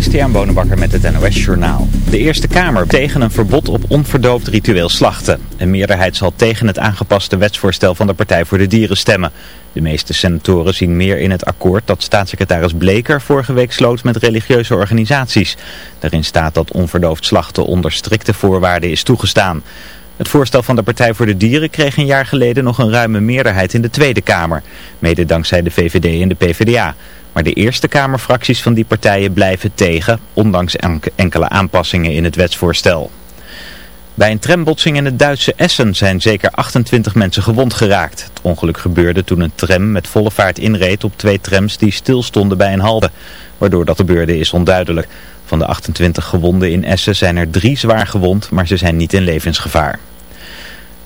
Christian Bonenbakker met het NOS Journaal. De Eerste Kamer tegen een verbod op onverdoofd ritueel slachten. Een meerderheid zal tegen het aangepaste wetsvoorstel van de Partij voor de Dieren stemmen. De meeste senatoren zien meer in het akkoord dat staatssecretaris Bleker vorige week sloot met religieuze organisaties. Daarin staat dat onverdoofd slachten onder strikte voorwaarden is toegestaan. Het voorstel van de Partij voor de Dieren kreeg een jaar geleden nog een ruime meerderheid in de Tweede Kamer. Mede dankzij de VVD en de PvdA. Maar de Eerste Kamerfracties van die partijen blijven tegen, ondanks enkele aanpassingen in het wetsvoorstel. Bij een trambotsing in het Duitse Essen zijn zeker 28 mensen gewond geraakt. Het ongeluk gebeurde toen een tram met volle vaart inreed op twee trams die stilstonden bij een halte. Waardoor dat gebeurde is onduidelijk. Van de 28 gewonden in Essen zijn er drie zwaar gewond, maar ze zijn niet in levensgevaar.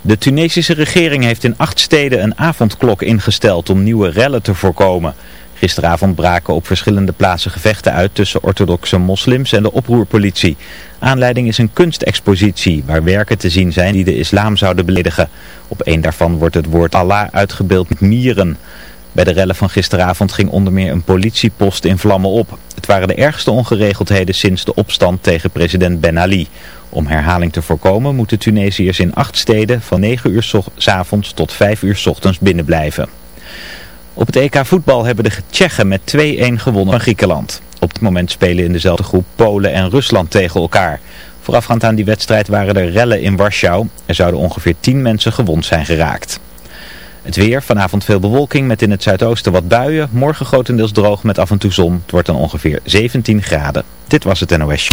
De Tunesische regering heeft in acht steden een avondklok ingesteld om nieuwe rellen te voorkomen. Gisteravond braken op verschillende plaatsen gevechten uit tussen orthodoxe moslims en de oproerpolitie. Aanleiding is een kunstexpositie waar werken te zien zijn die de islam zouden beledigen. Op een daarvan wordt het woord Allah uitgebeeld met mieren. Bij de rellen van gisteravond ging onder meer een politiepost in vlammen op. Het waren de ergste ongeregeldheden sinds de opstand tegen president Ben Ali. Om herhaling te voorkomen moeten Tunesiërs in acht steden van 9 uur s avonds tot 5 uur s ochtends binnenblijven. Op het EK voetbal hebben de Tsjechen met 2-1 gewonnen van Griekenland. Op het moment spelen in dezelfde groep Polen en Rusland tegen elkaar. Voorafgaand aan die wedstrijd waren er rellen in Warschau. Er zouden ongeveer 10 mensen gewond zijn geraakt. Het weer, vanavond veel bewolking met in het zuidoosten wat buien. Morgen grotendeels droog met af en toe zon. Het wordt dan ongeveer 17 graden. Dit was het NOS.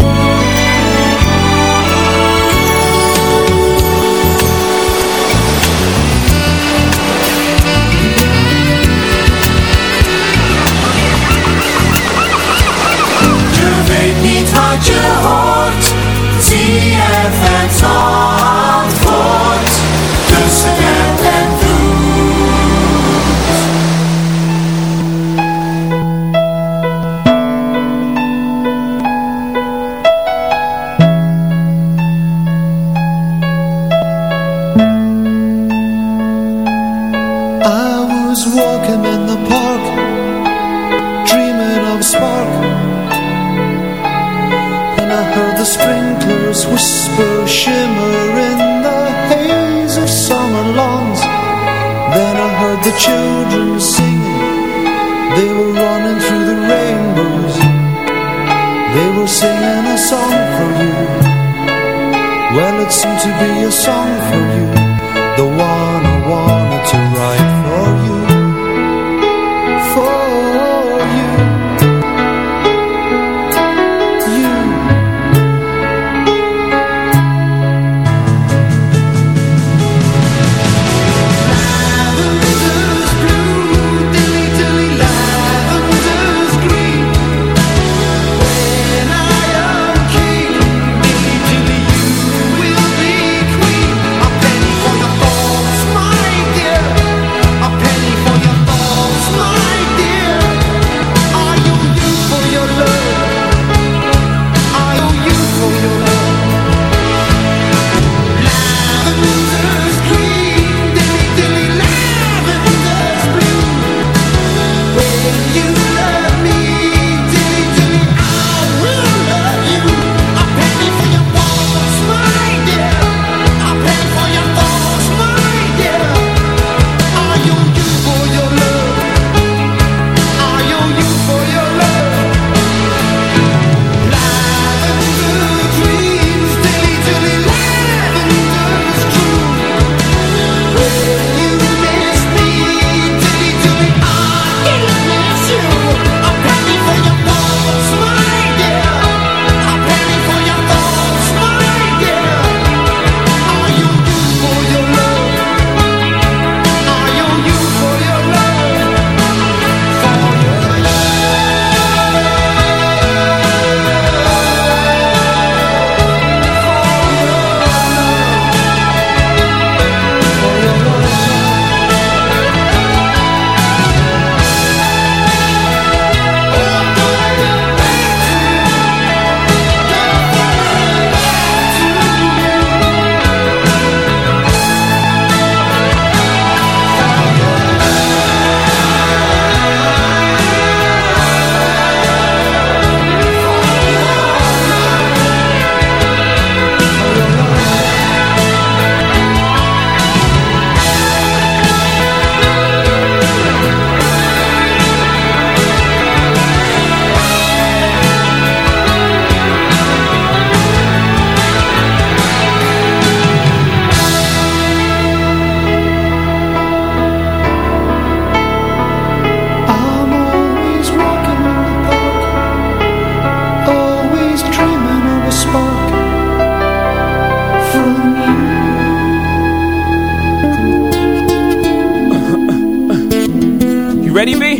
Ready, B?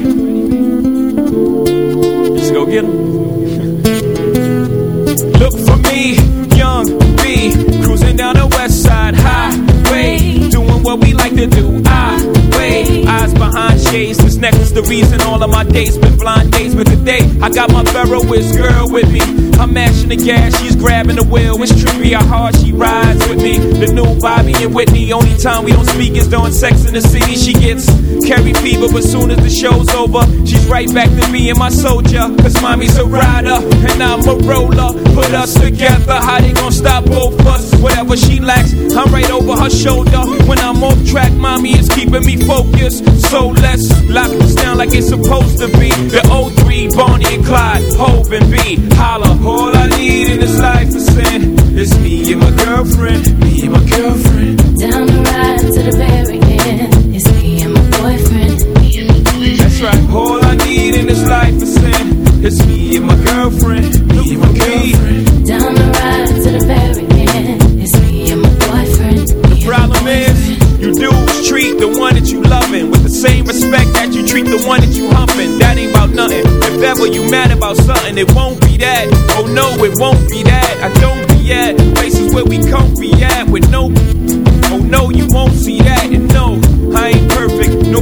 Let's go get him. Look for me, young B, cruising down the west side highway, doing what we like to do. I wait, eyes behind shades. This necklace, the reason all of my days been blind days. But today, I got my Ferroist girl with me. I'm mashing the gas, she's grabbing the wheel. It's trippy how hard she rides with me. The new Bobby and Whitney, only time we don't speak is during sex in the city. She gets carry fever, but soon as the show's over, she's right back to me and my soldier. Cause mommy's a rider, and I'm a roller. Put us together, how they gonna stop both us? Whatever she lacks, I'm right over her shoulder. When I'm off track, mommy is keeping me focused. So let's lock this down like it's supposed to be. The 03, Bonnie and Clyde, Hov and B. Holla, all I need in this life is sin. It's me and my girlfriend, me and my girlfriend. Down the ride to the very end. Boyfriend, me and my boyfriend. That's right, all I need in this life is sin. It's me and my girlfriend, me and my girlfriend. Down the ride to the very end. It's me and my boyfriend, my Problem is, you dudes treat the one that you loving with the same respect that you treat the one that you humping. That ain't about nothing. If ever you mad about something, it won't be that. Oh no, it won't be that. I don't be at places where we comfy at with no.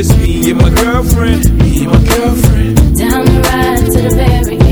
It's me and my girlfriend. Me and my girlfriend. Down the ride to the very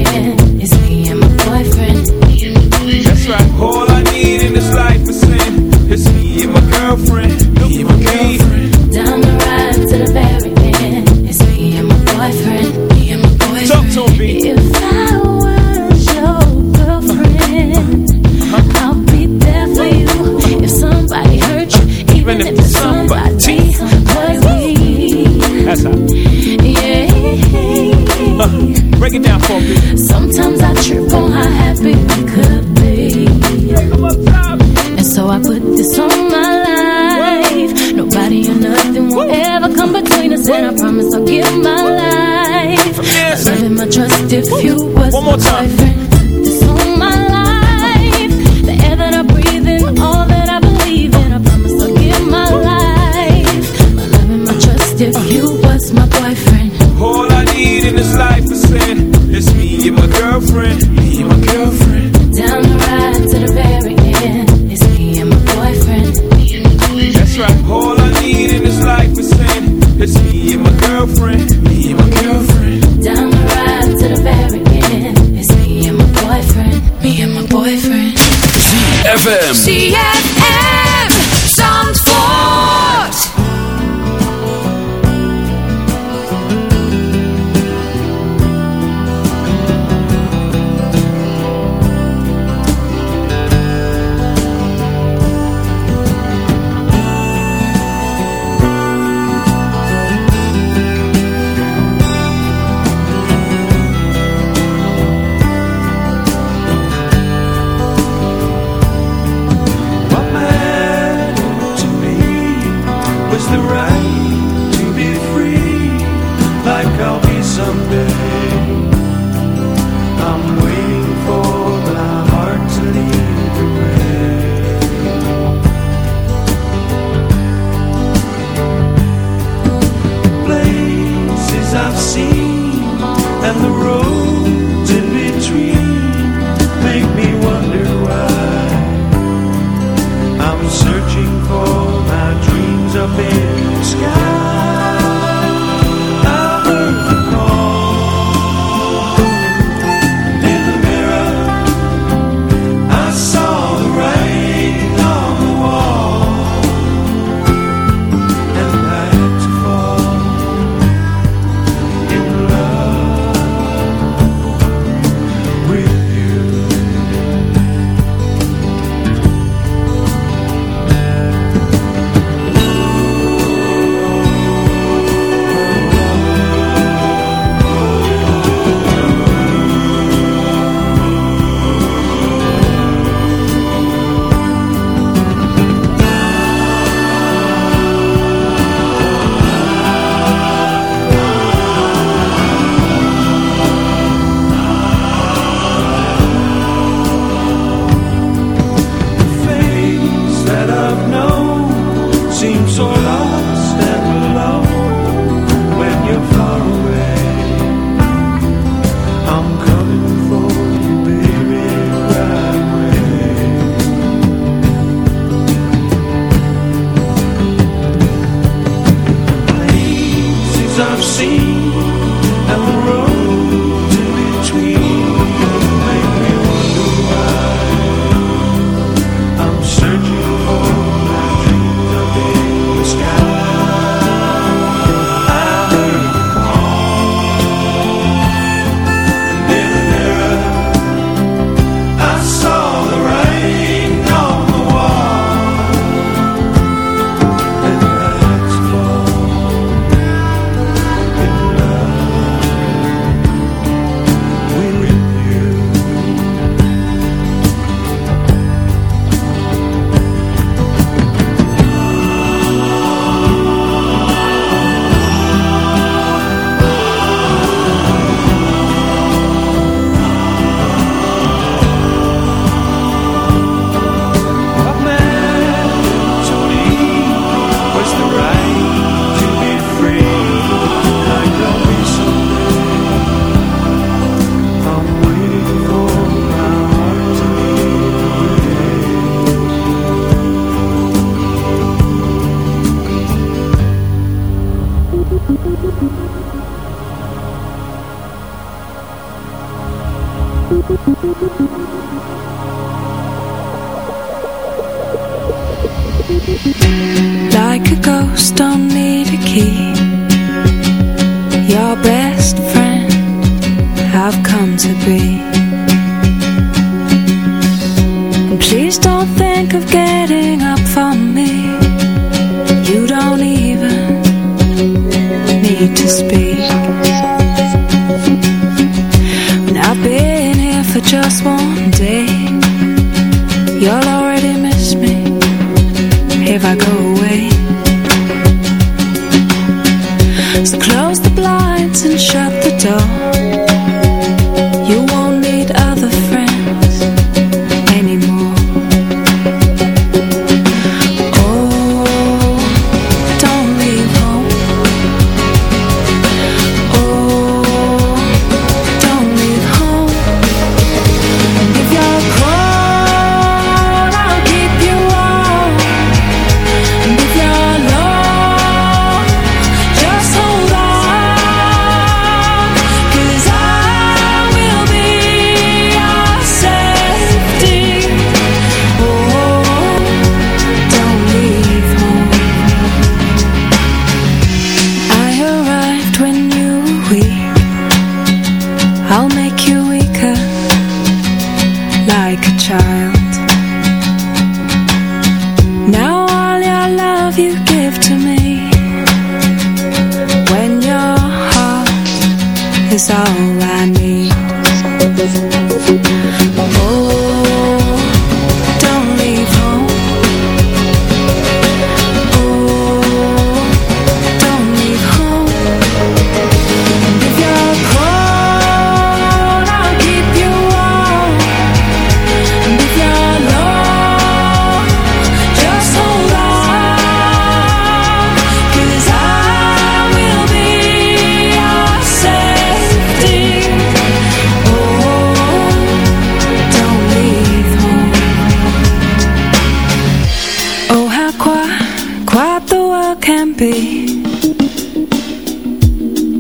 be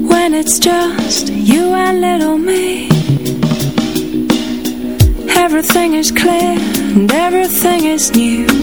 when it's just you and little me? Everything is clear and everything is new.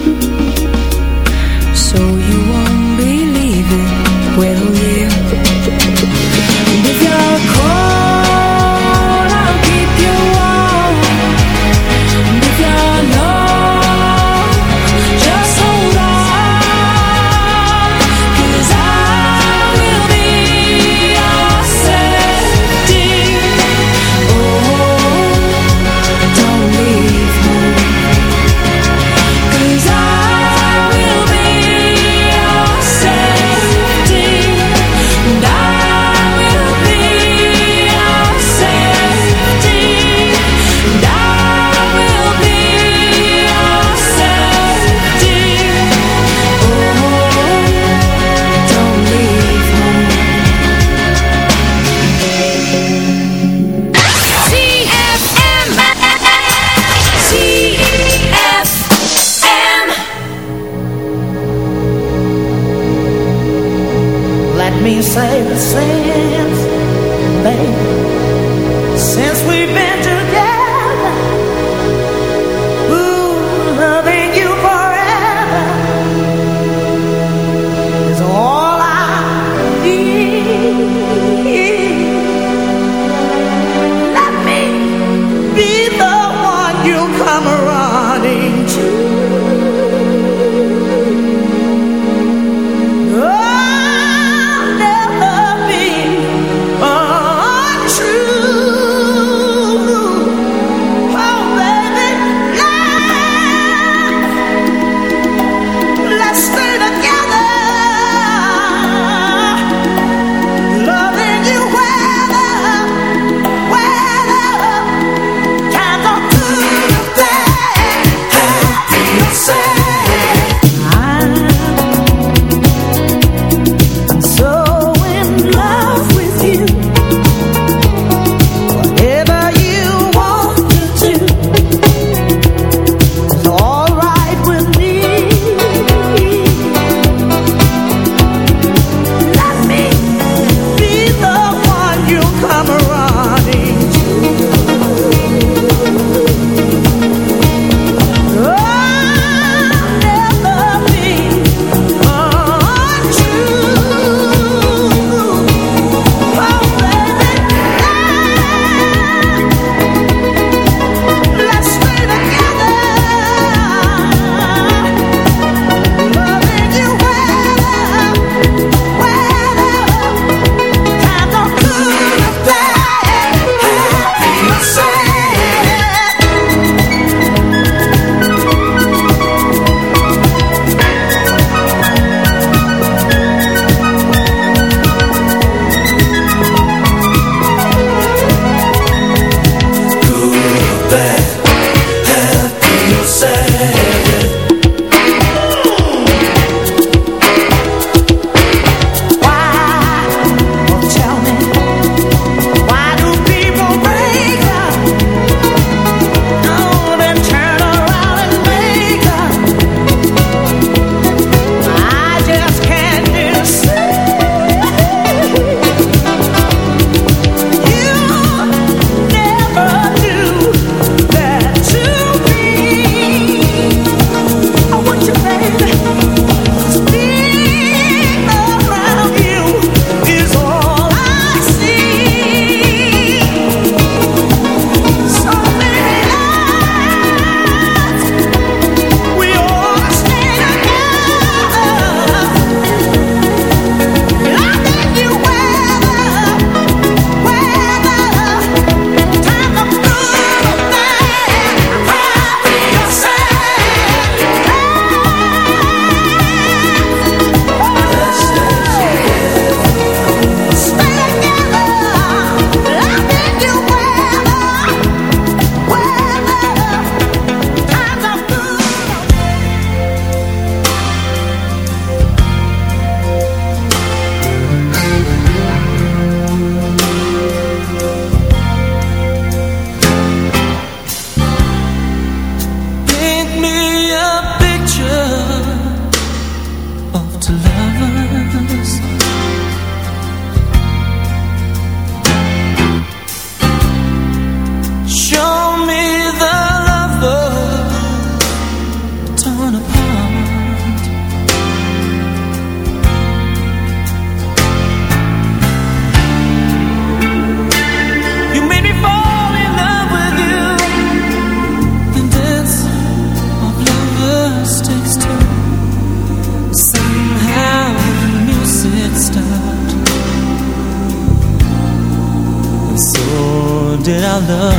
did I love?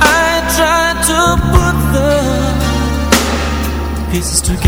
I tried to put the pieces together.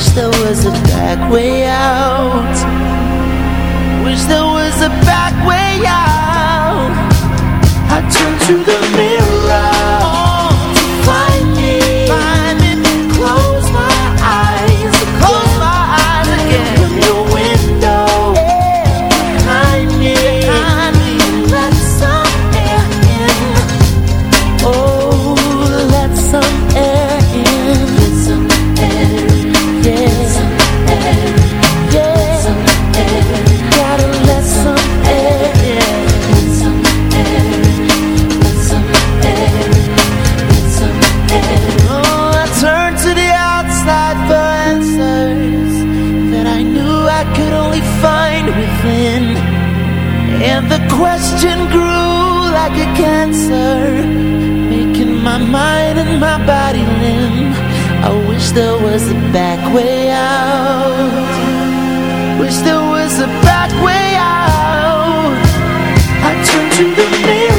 wish there was a back way out. Wish there was a back way out. I turn to the mirror to find me. A making my mind and my body limb. I wish there was a back way out. Wish there was a back way out. I turn to the mirror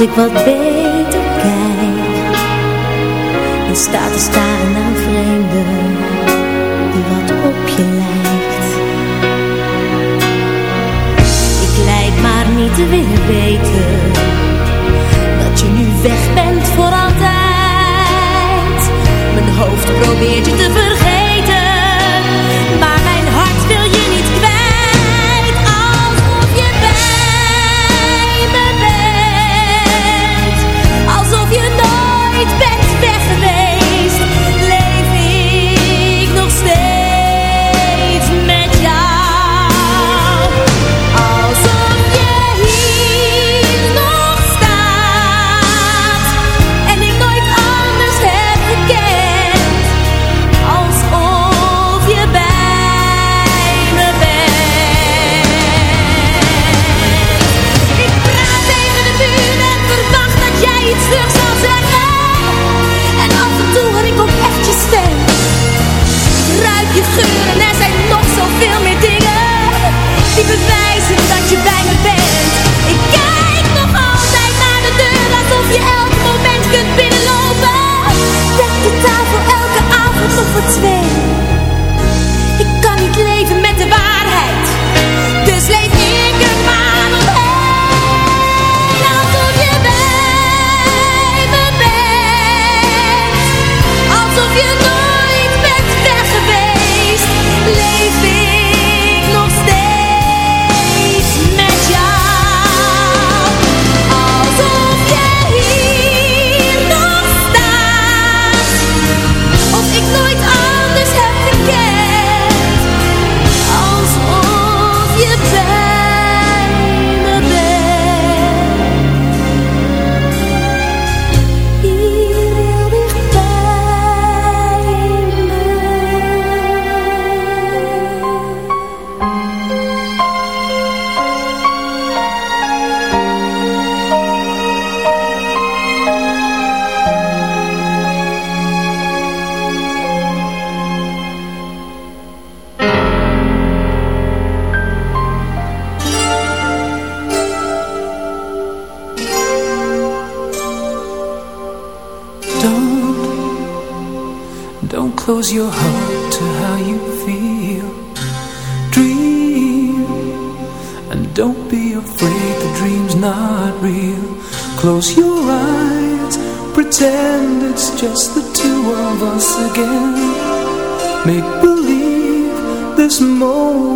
ik wat ben. geuren, er zijn nog zoveel meer dingen Die bewijzen dat je bij me bent. Ik kijk nog altijd naar de deur Alsof je elk moment kunt binnenlopen. Dek de tafel elke avond nog voor twee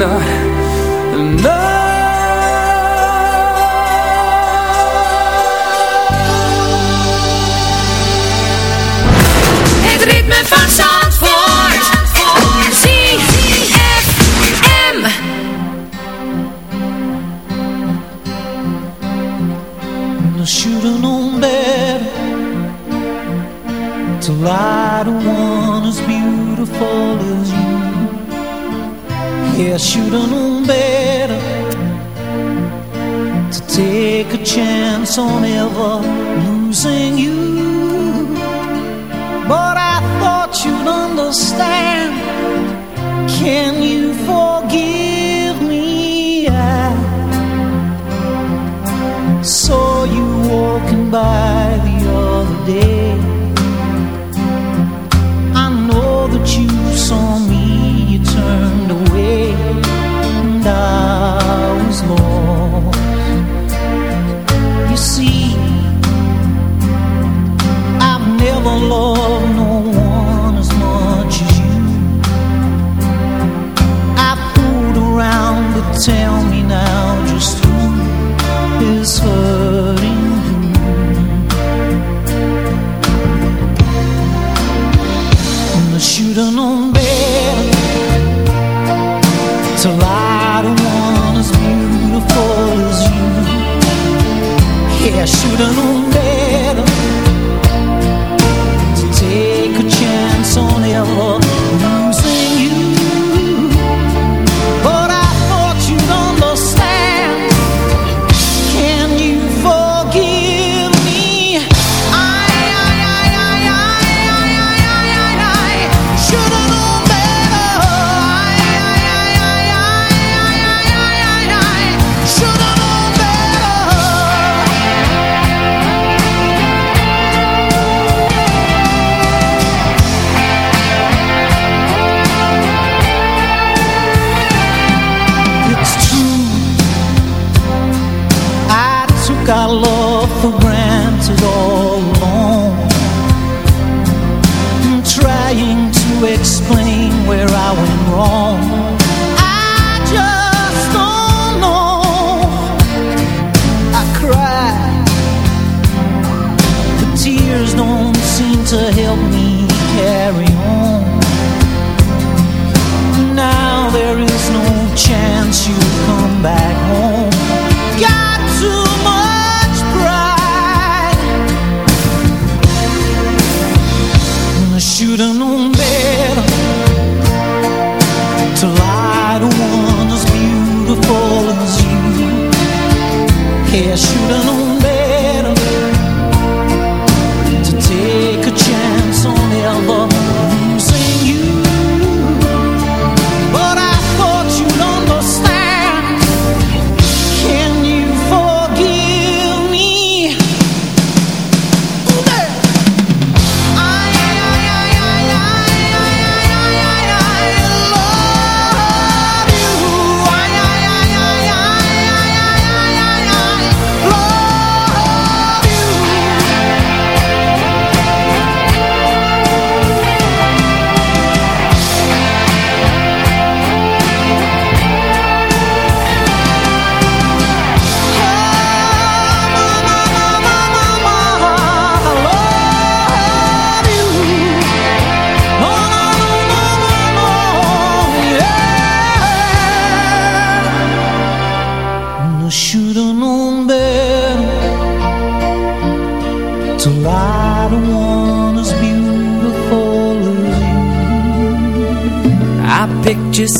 caminar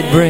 It brings